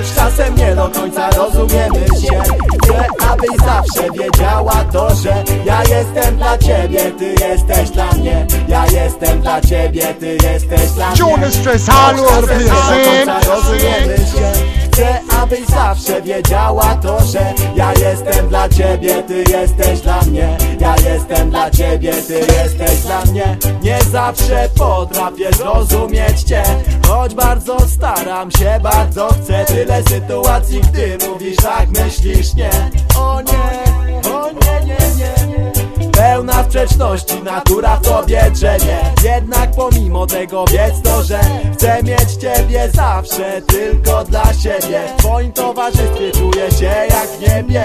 Choć czasem nie do końca rozumiemy się Chcę, abyś zawsze wiedziała to, że Ja jestem dla ciebie, ty jesteś dla mnie. Ja jestem dla ciebie, ty jesteś dla mnie. Jonas końca rozumiemy się Chcę, abyś zawsze wiedziała to, że Ja jestem dla ciebie, ty jesteś dla mnie. Ja jestem dla ciebie, ty jesteś dla mnie. Nie zawsze potrafię zrozumieć cię Choć bardzo staram się, bardzo chcę Tyle sytuacji, gdy mówisz tak, myślisz nie. O nie, o nie, nie, nie, Pełna sprzeczności, natura w tobie drzemie Jednak pomimo tego wiedz to, że Chcę mieć ciebie zawsze, tylko dla siebie. W twoim towarzystwie czuję się jak w niebie